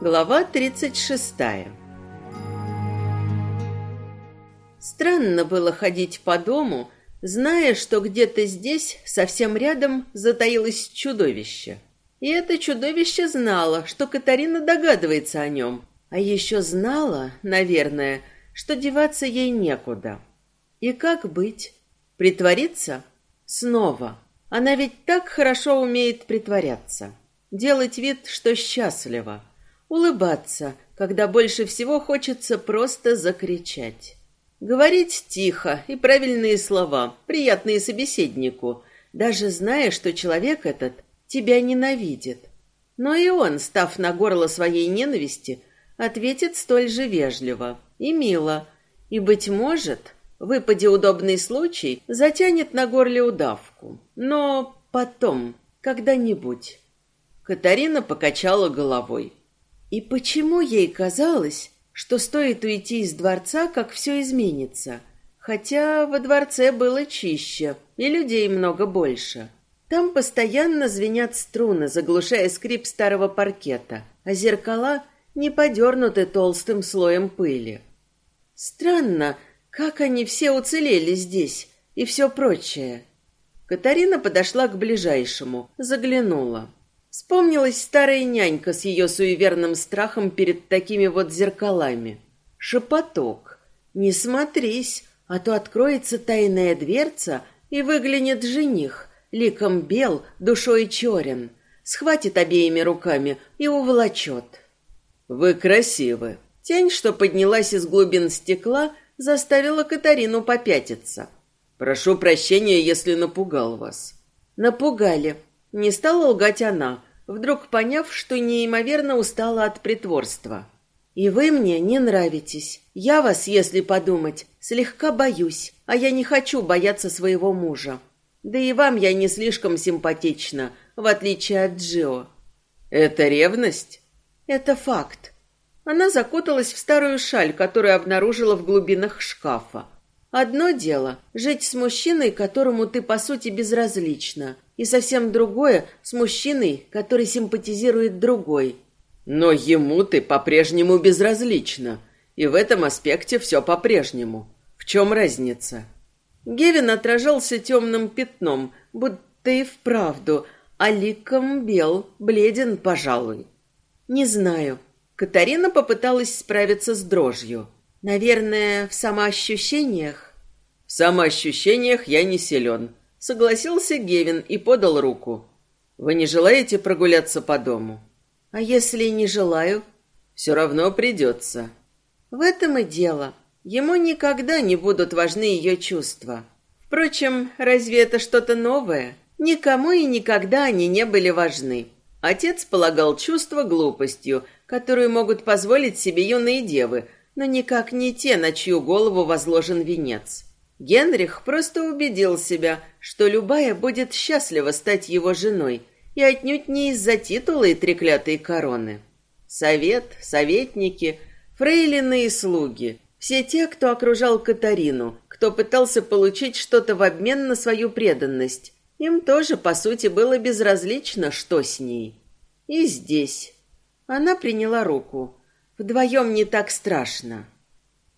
Глава 36 Странно было ходить по дому, зная, что где-то здесь, совсем рядом, затаилось чудовище. И это чудовище знало, что Катарина догадывается о нем, а еще знала, наверное, что деваться ей некуда. И как быть? Притвориться? Снова. Она ведь так хорошо умеет притворяться. Делать вид, что счастлива. Улыбаться, когда больше всего хочется просто закричать. Говорить тихо и правильные слова, приятные собеседнику, даже зная, что человек этот тебя ненавидит. Но и он, став на горло своей ненависти, ответит столь же вежливо и мило, и, быть может, выпаде удобный случай, затянет на горле удавку. Но потом, когда-нибудь. Катарина покачала головой. И почему ей казалось, что стоит уйти из дворца, как все изменится? Хотя во дворце было чище, и людей много больше. Там постоянно звенят струны, заглушая скрип старого паркета, а зеркала не подернуты толстым слоем пыли. Странно, как они все уцелели здесь и все прочее. Катарина подошла к ближайшему, заглянула. Вспомнилась старая нянька с ее суеверным страхом перед такими вот зеркалами. Шепоток. «Не смотрись, а то откроется тайная дверца, и выглянет жених, ликом бел, душой черен, схватит обеими руками и уволочет». «Вы красивы». Тень, что поднялась из глубин стекла, заставила Катарину попятиться. «Прошу прощения, если напугал вас». «Напугали», не стала лгать она, вдруг поняв, что неимоверно устала от притворства. «И вы мне не нравитесь. Я вас, если подумать, слегка боюсь, а я не хочу бояться своего мужа. Да и вам я не слишком симпатична, в отличие от Джио». «Это ревность?» «Это факт». Она закуталась в старую шаль, которую обнаружила в глубинах шкафа. Одно дело — жить с мужчиной, которому ты, по сути, безразлична, и совсем другое с мужчиной, который симпатизирует другой. Но ему ты по-прежнему безразлична, и в этом аспекте все по-прежнему. В чем разница? Гевин отражался темным пятном, будто и вправду, а ликом бел, бледен, пожалуй. Не знаю. Катарина попыталась справиться с дрожью. Наверное, в самоощущениях? В самоощущениях я не силен, Согласился Гевин и подал руку. Вы не желаете прогуляться по дому? А если не желаю? Все равно придется. В этом и дело. Ему никогда не будут важны ее чувства. Впрочем, разве это что-то новое? Никому и никогда они не были важны. Отец полагал чувства глупостью, которую могут позволить себе юные девы, но никак не те, на чью голову возложен венец. Генрих просто убедил себя, что любая будет счастлива стать его женой, и отнюдь не из-за титула и треклятой короны. Совет, советники, фрейлины и слуги – все те, кто окружал Катарину, кто пытался получить что-то в обмен на свою преданность, им тоже, по сути, было безразлично, что с ней. И здесь. Она приняла руку. Вдвоем не так страшно.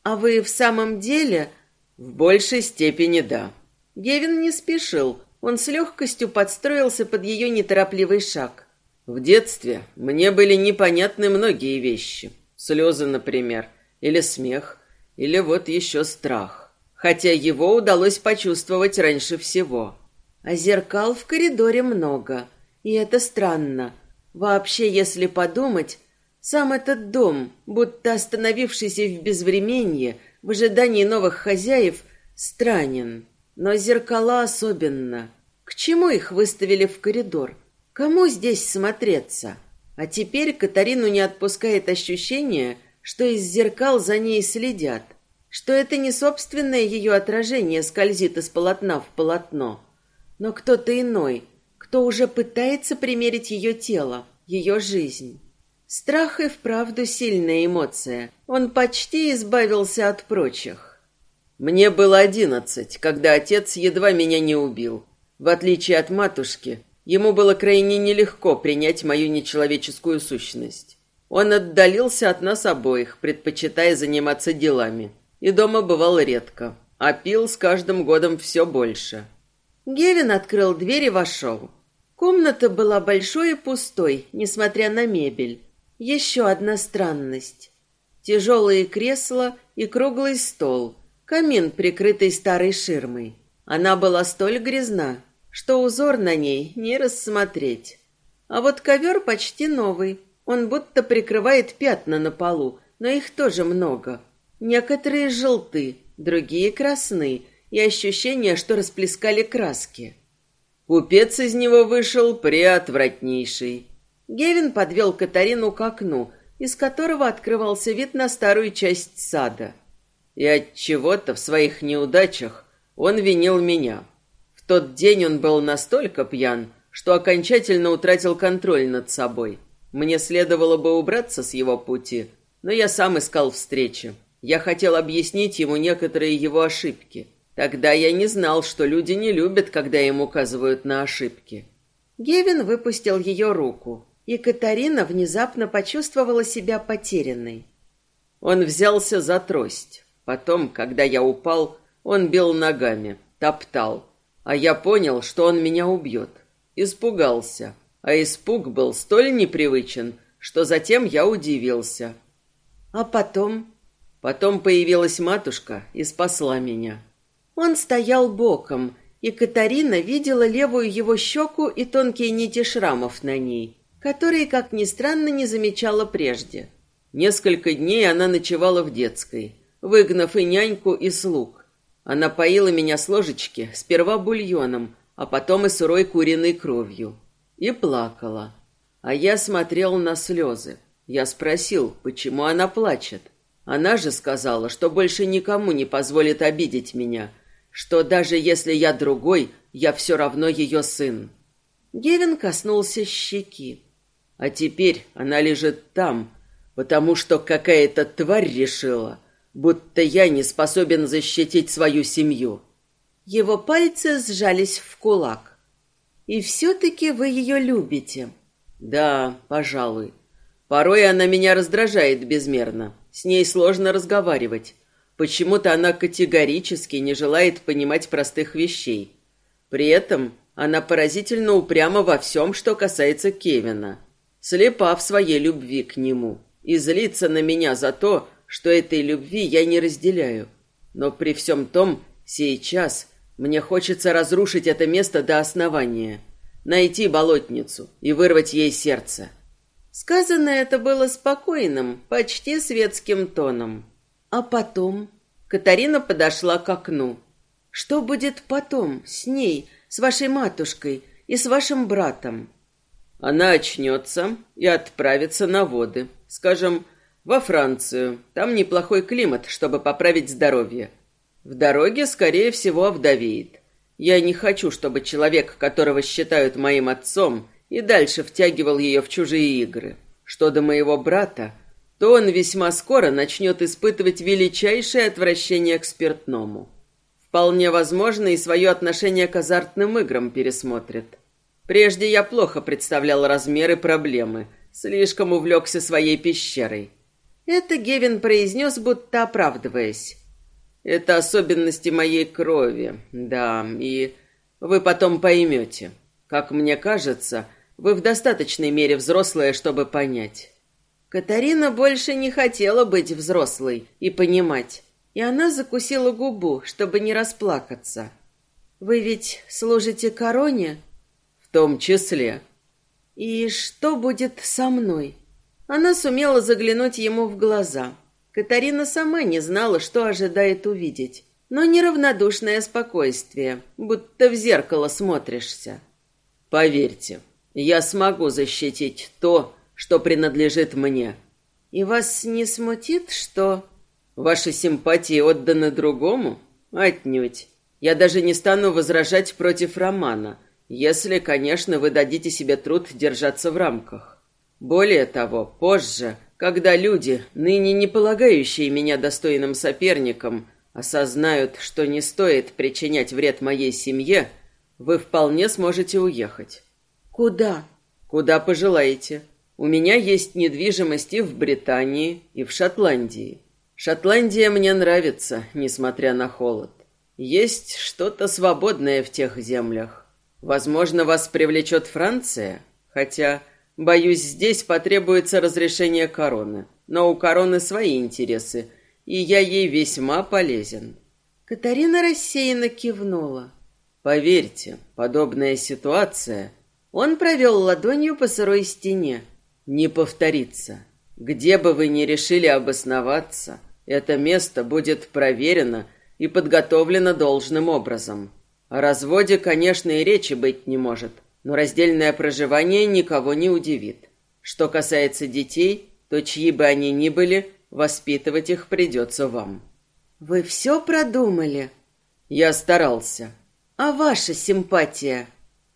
А вы в самом деле в большей степени да. Гевин не спешил. Он с легкостью подстроился под ее неторопливый шаг. В детстве мне были непонятны многие вещи. Слезы, например, или смех, или вот еще страх. Хотя его удалось почувствовать раньше всего. А зеркал в коридоре много. И это странно. Вообще, если подумать, сам этот дом, будто остановившийся в безвременье, в ожидании новых хозяев странен, но зеркала особенно. К чему их выставили в коридор? Кому здесь смотреться? А теперь Катарину не отпускает ощущение, что из зеркал за ней следят, что это не собственное ее отражение скользит из полотна в полотно, но кто-то иной, кто уже пытается примерить ее тело, ее жизнь. Страх и вправду сильная эмоция. Он почти избавился от прочих. Мне было одиннадцать, когда отец едва меня не убил. В отличие от матушки, ему было крайне нелегко принять мою нечеловеческую сущность. Он отдалился от нас обоих, предпочитая заниматься делами. И дома бывал редко, а пил с каждым годом все больше. Гевин открыл дверь и вошел. Комната была большой и пустой, несмотря на мебель. Еще одна странность. Тяжелые кресла и круглый стол, камин, прикрытый старой ширмой. Она была столь грязна, что узор на ней не рассмотреть. А вот ковер почти новый. Он будто прикрывает пятна на полу, но их тоже много. Некоторые желты, другие красны, и ощущение, что расплескали краски. Купец из него вышел приотвратнейший. Гевин подвел Катарину к окну, из которого открывался вид на старую часть сада. И от чего-то в своих неудачах он винил меня. В тот день он был настолько пьян, что окончательно утратил контроль над собой. Мне следовало бы убраться с его пути, но я сам искал встречи. Я хотел объяснить ему некоторые его ошибки. Тогда я не знал, что люди не любят, когда им указывают на ошибки. Гевин выпустил ее руку, и Катарина внезапно почувствовала себя потерянной. Он взялся за трость. Потом, когда я упал, он бил ногами, топтал. А я понял, что он меня убьет. Испугался. А испуг был столь непривычен, что затем я удивился. А потом... Потом появилась матушка и спасла меня. Он стоял боком, и Катарина видела левую его щеку и тонкие нити шрамов на ней, которые, как ни странно, не замечала прежде. Несколько дней она ночевала в детской, выгнав и няньку, и слуг. Она поила меня с ложечки, сперва бульоном, а потом и сырой куриной кровью. И плакала. А я смотрел на слезы. Я спросил, почему она плачет. Она же сказала, что больше никому не позволит обидеть меня – что даже если я другой, я все равно ее сын. Гевин коснулся щеки. А теперь она лежит там, потому что какая-то тварь решила, будто я не способен защитить свою семью. Его пальцы сжались в кулак. И все-таки вы ее любите. Да, пожалуй. Порой она меня раздражает безмерно. С ней сложно разговаривать. Почему-то она категорически не желает понимать простых вещей. При этом она поразительно упряма во всем, что касается Кевина. Слепа в своей любви к нему и злится на меня за то, что этой любви я не разделяю. Но при всем том, сейчас мне хочется разрушить это место до основания, найти болотницу и вырвать ей сердце. Сказано это было спокойным, почти светским тоном. А потом Катарина подошла к окну. Что будет потом с ней, с вашей матушкой и с вашим братом? Она очнется и отправится на воды, скажем, во Францию. Там неплохой климат, чтобы поправить здоровье. В дороге, скорее всего, овдовеет. Я не хочу, чтобы человек, которого считают моим отцом, и дальше втягивал ее в чужие игры. Что до моего брата, то он весьма скоро начнет испытывать величайшее отвращение к спиртному. Вполне возможно, и свое отношение к азартным играм пересмотрит. Прежде я плохо представлял размеры проблемы, слишком увлекся своей пещерой. Это Гевин произнес, будто оправдываясь. Это особенности моей крови, да, и вы потом поймете. Как мне кажется, вы в достаточной мере взрослая, чтобы понять. Катарина больше не хотела быть взрослой и понимать, и она закусила губу, чтобы не расплакаться. «Вы ведь служите короне?» «В том числе». «И что будет со мной?» Она сумела заглянуть ему в глаза. Катарина сама не знала, что ожидает увидеть, но неравнодушное спокойствие, будто в зеркало смотришься. «Поверьте, я смогу защитить то, что принадлежит мне. И вас не смутит, что... Ваши симпатии отданы другому? Отнюдь. Я даже не стану возражать против романа, если, конечно, вы дадите себе труд держаться в рамках. Более того, позже, когда люди, ныне не полагающие меня достойным соперником, осознают, что не стоит причинять вред моей семье, вы вполне сможете уехать. Куда? Куда пожелаете. У меня есть недвижимость и в Британии, и в Шотландии. Шотландия мне нравится, несмотря на холод. Есть что-то свободное в тех землях. Возможно, вас привлечет Франция, хотя, боюсь, здесь потребуется разрешение короны. Но у короны свои интересы, и я ей весьма полезен. Катарина рассеянно кивнула. Поверьте, подобная ситуация... Он провел ладонью по сырой стене. Не повторится. Где бы вы ни решили обосноваться, это место будет проверено и подготовлено должным образом. О разводе, конечно, и речи быть не может, но раздельное проживание никого не удивит. Что касается детей, то чьи бы они ни были, воспитывать их придется вам. Вы все продумали? Я старался. А ваша симпатия?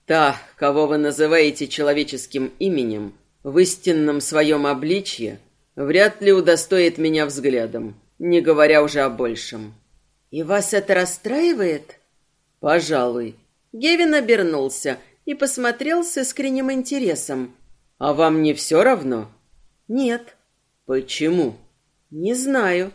Та, кого вы называете человеческим именем, в истинном своем обличье, вряд ли удостоит меня взглядом, не говоря уже о большем. И вас это расстраивает? Пожалуй. Гевин обернулся и посмотрел с искренним интересом. А вам не все равно? Нет. Почему? Не знаю.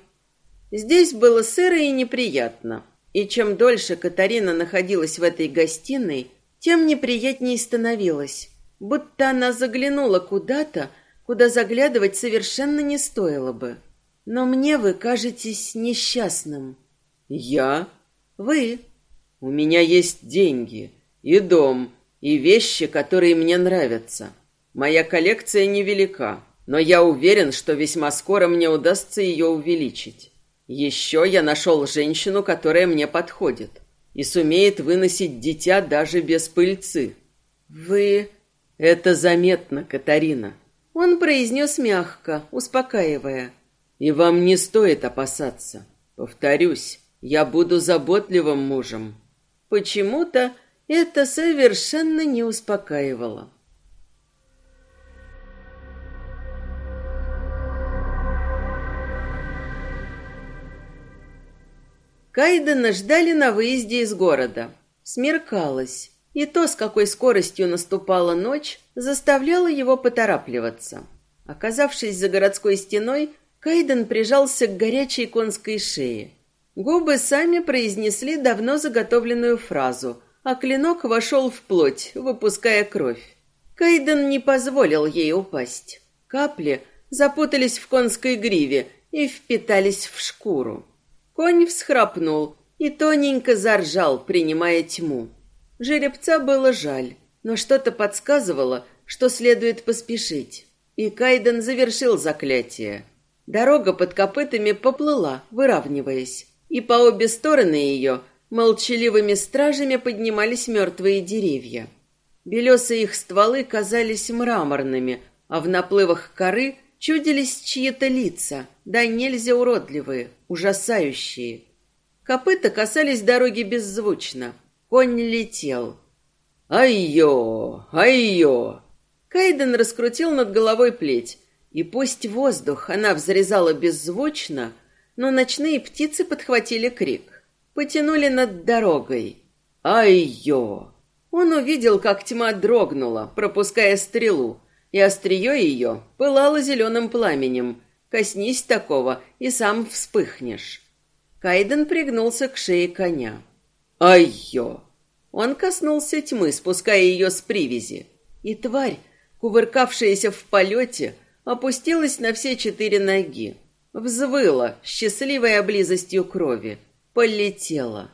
Здесь было сыро и неприятно. И чем дольше Катарина находилась в этой гостиной, тем неприятнее становилось будто она заглянула куда-то, куда заглядывать совершенно не стоило бы. Но мне вы кажетесь несчастным. Я? Вы. У меня есть деньги и дом, и вещи, которые мне нравятся. Моя коллекция невелика, но я уверен, что весьма скоро мне удастся ее увеличить. Еще я нашел женщину, которая мне подходит и сумеет выносить дитя даже без пыльцы. Вы это заметно, Катарина. Он произнес мягко, успокаивая. И вам не стоит опасаться. Повторюсь, я буду заботливым мужем. Почему-то это совершенно не успокаивало. Кайдена ждали на выезде из города. Смеркалось. И то, с какой скоростью наступала ночь, заставляло его поторапливаться. Оказавшись за городской стеной, Кайден прижался к горячей конской шее. Губы сами произнесли давно заготовленную фразу, а клинок вошел в плоть, выпуская кровь. Кайден не позволил ей упасть. Капли запутались в конской гриве и впитались в шкуру. Конь всхрапнул и тоненько заржал, принимая тьму. Жеребца было жаль, но что-то подсказывало, что следует поспешить. И Кайден завершил заклятие. Дорога под копытами поплыла, выравниваясь, и по обе стороны ее молчаливыми стражами поднимались мертвые деревья. Белесые их стволы казались мраморными, а в наплывах коры чудились чьи-то лица, да нельзя уродливые, ужасающие. Копыта касались дороги беззвучно, Конь летел. «Ай-ё! Ай-ё!» Кайден раскрутил над головой плеть, и пусть воздух она взрезала беззвучно, но ночные птицы подхватили крик. Потянули над дорогой. «Ай-ё!» Он увидел, как тьма дрогнула, пропуская стрелу, и острие ее пылало зеленым пламенем. Коснись такого, и сам вспыхнешь. Кайден пригнулся к шее коня. Ай-ё! Он коснулся тьмы, спуская ее с привязи. И тварь, кувыркавшаяся в полете, опустилась на все четыре ноги. Взвыла, счастливая близостью крови. Полетела.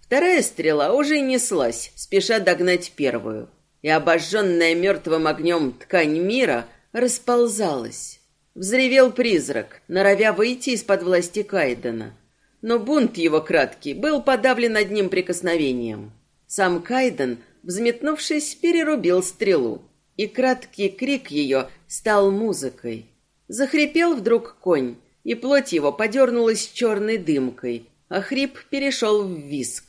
Вторая стрела уже неслась, спеша догнать первую. И обожженная мертвым огнем ткань мира расползалась. Взревел призрак, норовя выйти из-под власти Кайдена но бунт его краткий был подавлен одним прикосновением. Сам Кайден, взметнувшись, перерубил стрелу, и краткий крик ее стал музыкой. Захрипел вдруг конь, и плоть его подернулась черной дымкой, а хрип перешел в виск.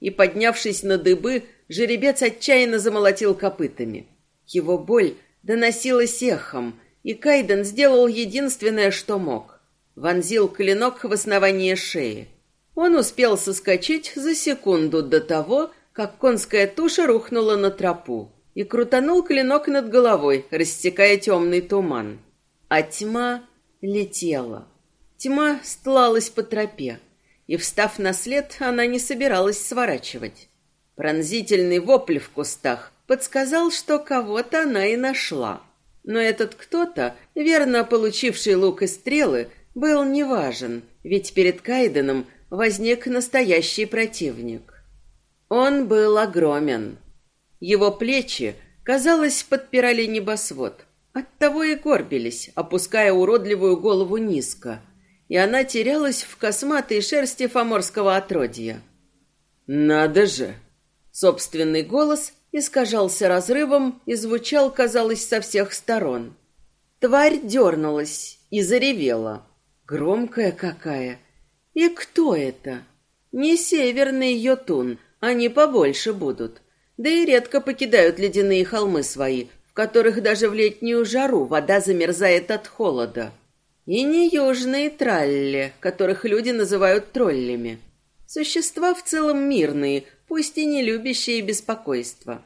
И, поднявшись на дыбы, жеребец отчаянно замолотил копытами. Его боль доносилась эхом, и Кайден сделал единственное, что мог вонзил клинок в основание шеи. Он успел соскочить за секунду до того, как конская туша рухнула на тропу. и крутанул клинок над головой, рассекая темный туман. А тьма летела. Тьма стлалась по тропе, и, встав на след, она не собиралась сворачивать. Пронзительный вопль в кустах подсказал, что кого-то она и нашла. Но этот кто-то, верно получивший лук и стрелы, был неважен, ведь перед Кайденом возник настоящий противник. Он был огромен. Его плечи, казалось, подпирали небосвод. Оттого и горбились, опуская уродливую голову низко, и она терялась в косматой шерсти фоморского отродья. «Надо же!» Собственный голос искажался разрывом и звучал, казалось, со всех сторон. Тварь дернулась и заревела. Громкая какая. И кто это? Не северный Йотун, они побольше будут. Да и редко покидают ледяные холмы свои, в которых даже в летнюю жару вода замерзает от холода. И не южные тралли, которых люди называют троллями. Существа в целом мирные, пусть и не любящие беспокойства.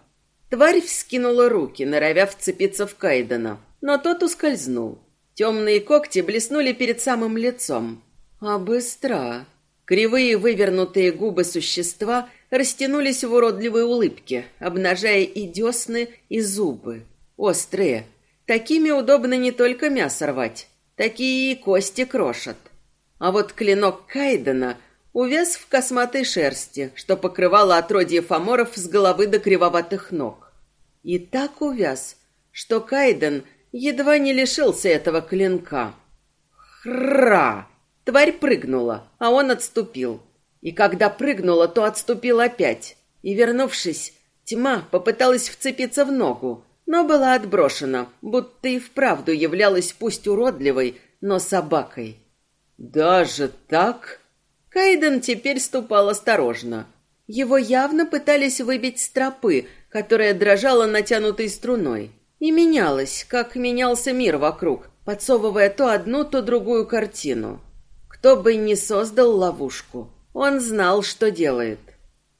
Тварь вскинула руки, норовя вцепиться в Кайдена, но тот ускользнул. Темные когти блеснули перед самым лицом. А быстро. Кривые вывернутые губы существа растянулись в уродливой улыбке, обнажая и десны, и зубы. Острые. Такими удобно не только мясо рвать, такие и кости крошат. А вот клинок Кайдена увяз в косматой шерсти, что покрывало отродье фаморов с головы до кривоватых ног. И так увяз, что Кайден едва не лишился этого клинка. Хра! Тварь прыгнула, а он отступил. И когда прыгнула, то отступил опять. И, вернувшись, тьма попыталась вцепиться в ногу, но была отброшена, будто и вправду являлась пусть уродливой, но собакой. «Даже так?» Кайден теперь ступал осторожно. Его явно пытались выбить с тропы, которая дрожала натянутой струной. И менялась, как менялся мир вокруг, подсовывая то одну, то другую картину. Кто бы ни создал ловушку, он знал, что делает.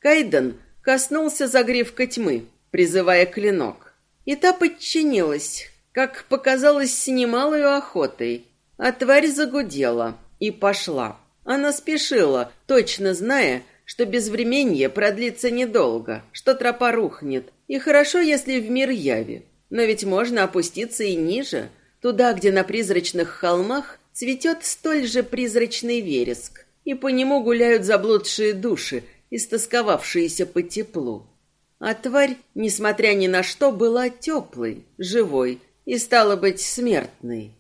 Кайден коснулся загривка тьмы, призывая клинок. И та подчинилась, как показалось, с немалой охотой. А тварь загудела и пошла. Она спешила, точно зная, что безвременье продлится недолго, что тропа рухнет. И хорошо, если в мир яви. Но ведь можно опуститься и ниже, туда, где на призрачных холмах цветет столь же призрачный вереск, и по нему гуляют заблудшие души, истосковавшиеся по теплу. А тварь, несмотря ни на что, была теплой, живой и, стала быть, смертной.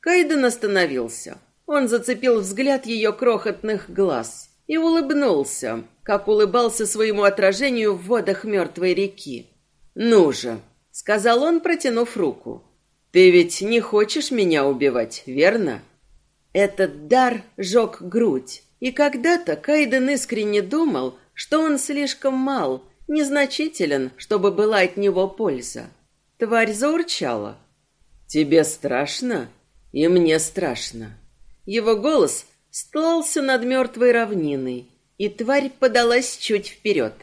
Кайден остановился. Он зацепил взгляд ее крохотных глаз и улыбнулся, как улыбался своему отражению в водах мертвой реки. «Ну же», — сказал он, протянув руку, — «ты ведь не хочешь меня убивать, верно?» Этот дар жег грудь, и когда-то Кайден искренне думал, что он слишком мал, незначителен, чтобы была от него польза. Тварь заурчала. «Тебе страшно?» «И мне страшно». Его голос стлался над мертвой равниной, и тварь подалась чуть вперед.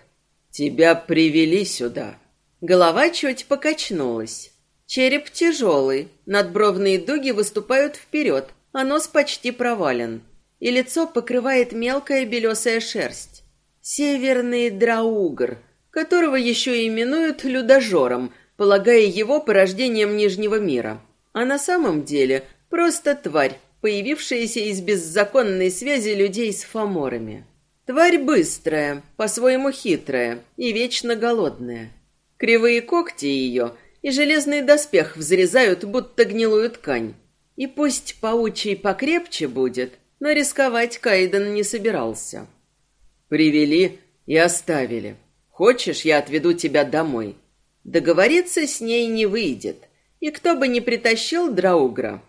«Тебя привели сюда». Голова чуть покачнулась. Череп тяжелый, надбровные дуги выступают вперед, а нос почти провален, и лицо покрывает мелкая белесая шерсть. Северный драугр, которого еще именуют людожором, полагая его порождением Нижнего мира. А на самом деле просто тварь, появившаяся из беззаконной связи людей с фаморами. Тварь быстрая, по-своему хитрая и вечно голодная. Кривые когти ее и железный доспех взрезают, будто гнилую ткань. И пусть паучий покрепче будет, но рисковать Кайден не собирался. Привели и оставили. Хочешь, я отведу тебя домой? Договориться с ней не выйдет. И кто бы ни притащил Драугра,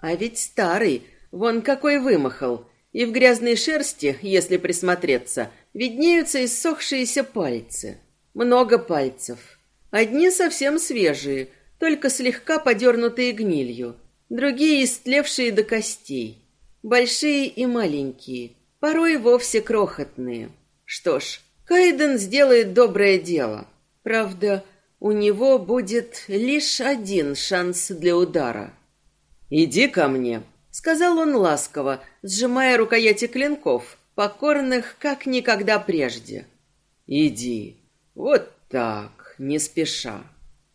а ведь старый, вон какой вымахал. И в грязной шерсти, если присмотреться, виднеются иссохшиеся пальцы. Много пальцев. Одни совсем свежие, только слегка подернутые гнилью. Другие истлевшие до костей. Большие и маленькие, порой вовсе крохотные. Что ж, Кайден сделает доброе дело. Правда, у него будет лишь один шанс для удара. «Иди ко мне», — сказал он ласково, сжимая рукояти клинков, покорных как никогда прежде. «Иди. Вот так, не спеша».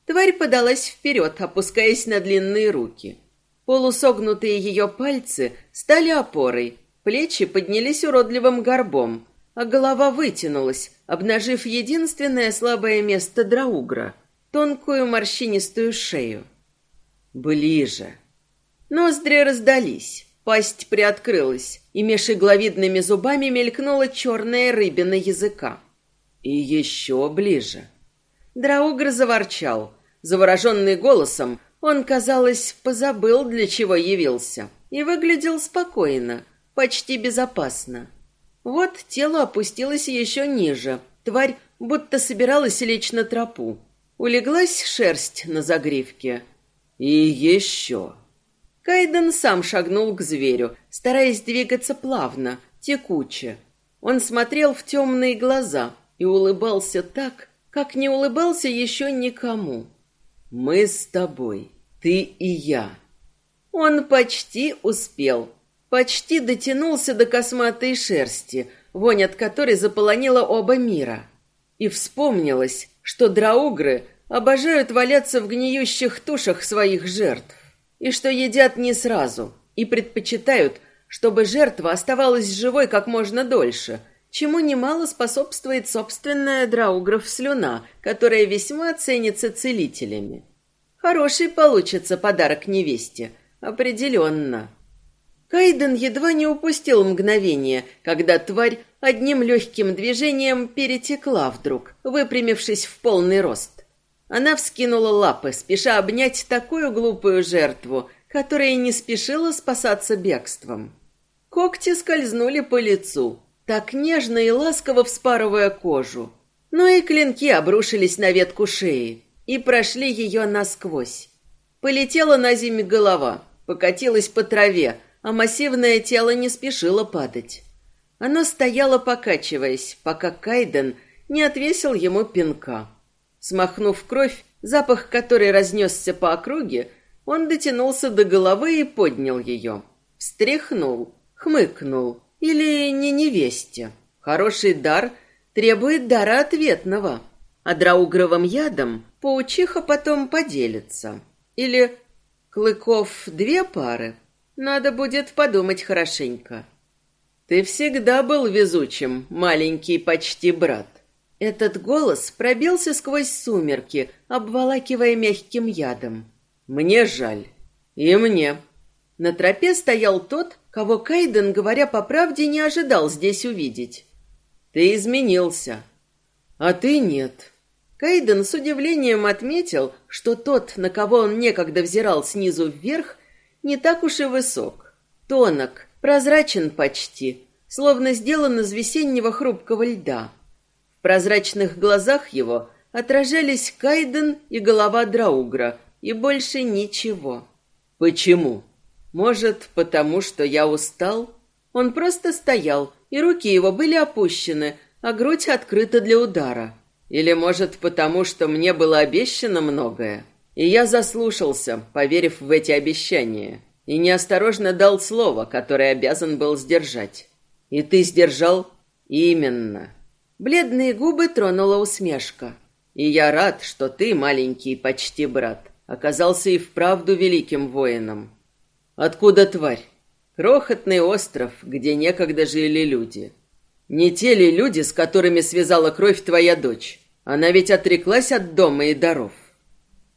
Тварь подалась вперед, опускаясь на длинные руки. Полусогнутые ее пальцы стали опорой, плечи поднялись уродливым горбом, а голова вытянулась, обнажив единственное слабое место драугра — тонкую морщинистую шею. «Ближе!» Ноздри раздались, пасть приоткрылась, и меж игловидными зубами мелькнула черная рыбина языка. «И еще ближе!» Драугр заворчал. Завороженный голосом, он, казалось, позабыл, для чего явился, и выглядел спокойно, почти безопасно. Вот тело опустилось еще ниже. Тварь будто собиралась лечь на тропу. Улеглась шерсть на загривке. И еще. Кайден сам шагнул к зверю, стараясь двигаться плавно, текуче. Он смотрел в темные глаза и улыбался так, как не улыбался еще никому. «Мы с тобой, ты и я». Он почти успел. Почти дотянулся до косматой шерсти, вонь от которой заполонила оба мира. И вспомнилось, что драугры обожают валяться в гниющих тушах своих жертв, и что едят не сразу, и предпочитают, чтобы жертва оставалась живой как можно дольше, чему немало способствует собственная драугров слюна, которая весьма ценится целителями. Хороший получится подарок невесте, определенно. Кайден едва не упустил мгновение, когда тварь одним легким движением перетекла вдруг, выпрямившись в полный рост. Она вскинула лапы, спеша обнять такую глупую жертву, которая не спешила спасаться бегством. Когти скользнули по лицу, так нежно и ласково вспарывая кожу. Но и клинки обрушились на ветку шеи и прошли ее насквозь. Полетела на зиме голова, покатилась по траве, а массивное тело не спешило падать. Оно стояло, покачиваясь, пока Кайден не отвесил ему пинка. Смахнув кровь, запах которой разнесся по округе, он дотянулся до головы и поднял ее. Встряхнул, хмыкнул. Или не невесте. Хороший дар требует дара ответного. А драугровым ядом паучиха потом поделится. Или клыков две пары — надо будет подумать хорошенько. Ты всегда был везучим, маленький почти брат. Этот голос пробился сквозь сумерки, обволакивая мягким ядом. Мне жаль. И мне. На тропе стоял тот, кого Кайден, говоря по правде, не ожидал здесь увидеть. Ты изменился. А ты нет. Кайден с удивлением отметил, что тот, на кого он некогда взирал снизу вверх, не так уж и высок. Тонок, прозрачен почти, словно сделан из весеннего хрупкого льда. В прозрачных глазах его отражались Кайден и голова Драугра, и больше ничего. Почему? Может, потому что я устал? Он просто стоял, и руки его были опущены, а грудь открыта для удара. Или, может, потому что мне было обещано многое? И я заслушался, поверив в эти обещания, и неосторожно дал слово, которое обязан был сдержать. И ты сдержал? Именно. Бледные губы тронула усмешка. И я рад, что ты, маленький почти брат, оказался и вправду великим воином. Откуда тварь? Крохотный остров, где некогда жили люди. Не те ли люди, с которыми связала кровь твоя дочь? Она ведь отреклась от дома и даров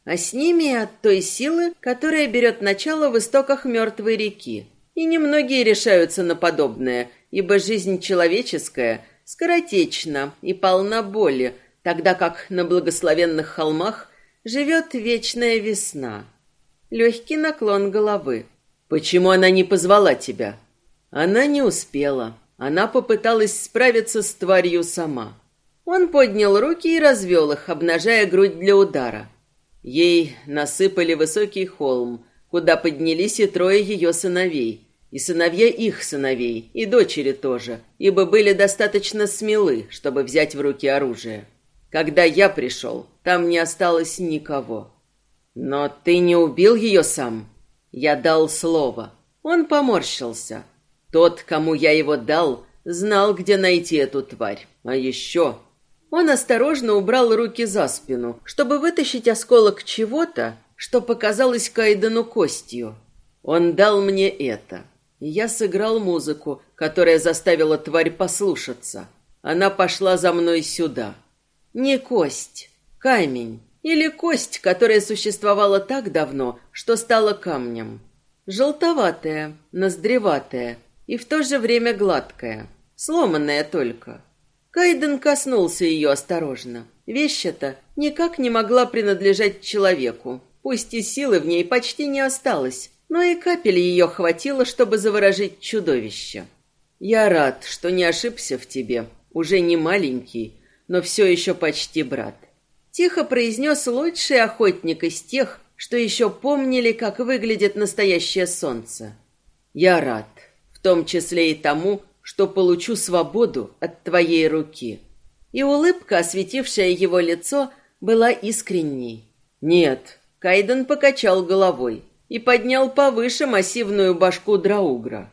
а с ними от той силы, которая берет начало в истоках мертвой реки. И немногие решаются на подобное, ибо жизнь человеческая скоротечна и полна боли, тогда как на благословенных холмах живет вечная весна. Легкий наклон головы. «Почему она не позвала тебя?» Она не успела. Она попыталась справиться с тварью сама. Он поднял руки и развел их, обнажая грудь для удара. Ей насыпали высокий холм, куда поднялись и трое ее сыновей, и сыновья их сыновей, и дочери тоже, ибо были достаточно смелы, чтобы взять в руки оружие. Когда я пришел, там не осталось никого. Но ты не убил ее сам. Я дал слово. Он поморщился. Тот, кому я его дал, знал, где найти эту тварь. А еще... Он осторожно убрал руки за спину, чтобы вытащить осколок чего-то, что показалось Кайдену костью. Он дал мне это. Я сыграл музыку, которая заставила тварь послушаться. Она пошла за мной сюда. Не кость, камень. Или кость, которая существовала так давно, что стала камнем. Желтоватая, ноздреватая и в то же время гладкая. Сломанная только. Кайден коснулся ее осторожно. Вещь эта никак не могла принадлежать человеку. Пусть и силы в ней почти не осталось, но и капель ее хватило, чтобы заворожить чудовище. Я рад, что не ошибся в тебе. Уже не маленький, но все еще почти брат. Тихо произнес лучший охотник из тех, что еще помнили, как выглядит настоящее солнце. Я рад, в том числе и тому, что получу свободу от твоей руки. И улыбка, осветившая его лицо, была искренней. Нет, Кайден покачал головой и поднял повыше массивную башку Драугра.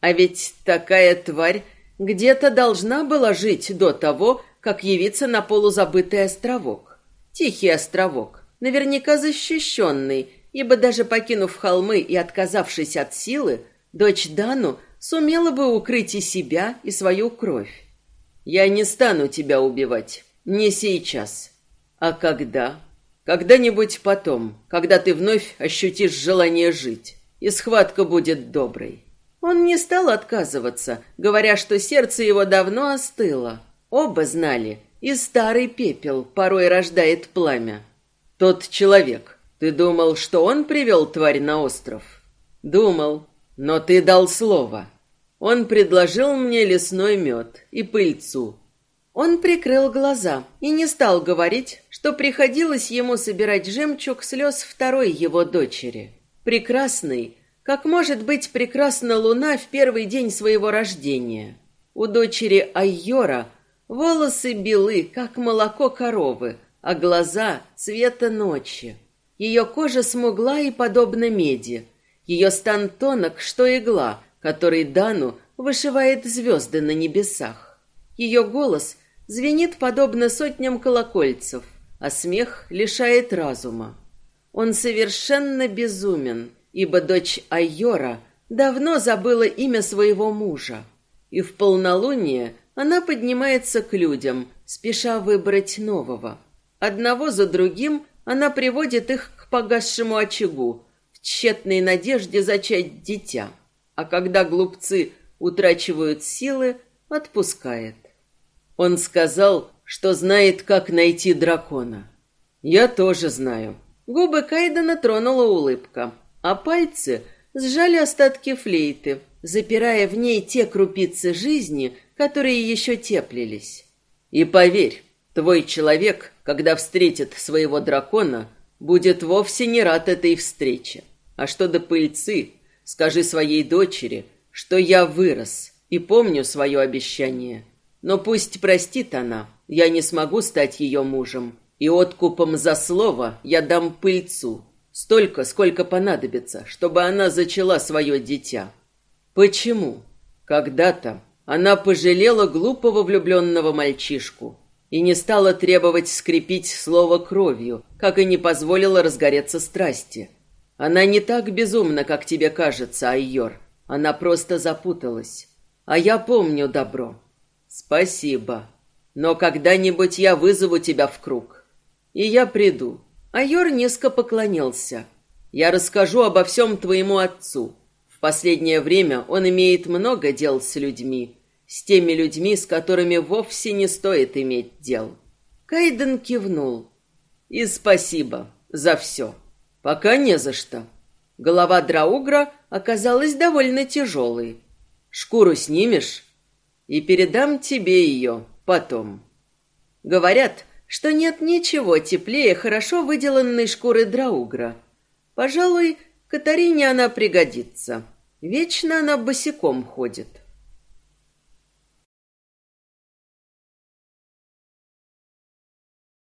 А ведь такая тварь где-то должна была жить до того, как явиться на полузабытый островок. Тихий островок, наверняка защищенный, ибо даже покинув холмы и отказавшись от силы, дочь Дану сумела бы укрыть и себя, и свою кровь. Я не стану тебя убивать, не сейчас. А когда? Когда-нибудь потом, когда ты вновь ощутишь желание жить, и схватка будет доброй. Он не стал отказываться, говоря, что сердце его давно остыло. Оба знали, и старый пепел порой рождает пламя. Тот человек, ты думал, что он привел тварь на остров? Думал, но ты дал слово. Он предложил мне лесной мед и пыльцу. Он прикрыл глаза и не стал говорить, что приходилось ему собирать жемчуг слез второй его дочери. Прекрасный, как может быть прекрасна луна в первый день своего рождения. У дочери Айора волосы белы, как молоко коровы, а глаза цвета ночи. Ее кожа смугла и подобна меди – ее стан тонок, что игла, который Дану вышивает звезды на небесах. Ее голос звенит подобно сотням колокольцев, а смех лишает разума. Он совершенно безумен, ибо дочь Айора давно забыла имя своего мужа, и в полнолуние она поднимается к людям, спеша выбрать нового. Одного за другим она приводит их к погасшему очагу, в тщетной надежде зачать дитя, а когда глупцы утрачивают силы, отпускает. Он сказал, что знает, как найти дракона. Я тоже знаю. Губы Кайдена тронула улыбка, а пальцы сжали остатки флейты, запирая в ней те крупицы жизни, которые еще теплились. И поверь, твой человек, когда встретит своего дракона, будет вовсе не рад этой встрече. А что до пыльцы, скажи своей дочери, что я вырос и помню свое обещание. Но пусть простит она, я не смогу стать ее мужем. И откупом за слово я дам пыльцу. Столько, сколько понадобится, чтобы она зачала свое дитя. Почему? Когда-то она пожалела глупого влюбленного мальчишку и не стала требовать скрепить слово кровью, как и не позволила разгореться страсти. Она не так безумна, как тебе кажется, Айор. Она просто запуталась. А я помню добро. Спасибо. Но когда-нибудь я вызову тебя в круг. И я приду. Айор низко поклонился. Я расскажу обо всем твоему отцу. В последнее время он имеет много дел с людьми, с теми людьми, с которыми вовсе не стоит иметь дел. Кайден кивнул. И спасибо за все. Пока не за что. Голова Драугра оказалась довольно тяжелой. Шкуру снимешь и передам тебе ее потом. Говорят, что нет ничего теплее хорошо выделанной шкуры Драугра. Пожалуй, Катарине она пригодится. Вечно она босиком ходит.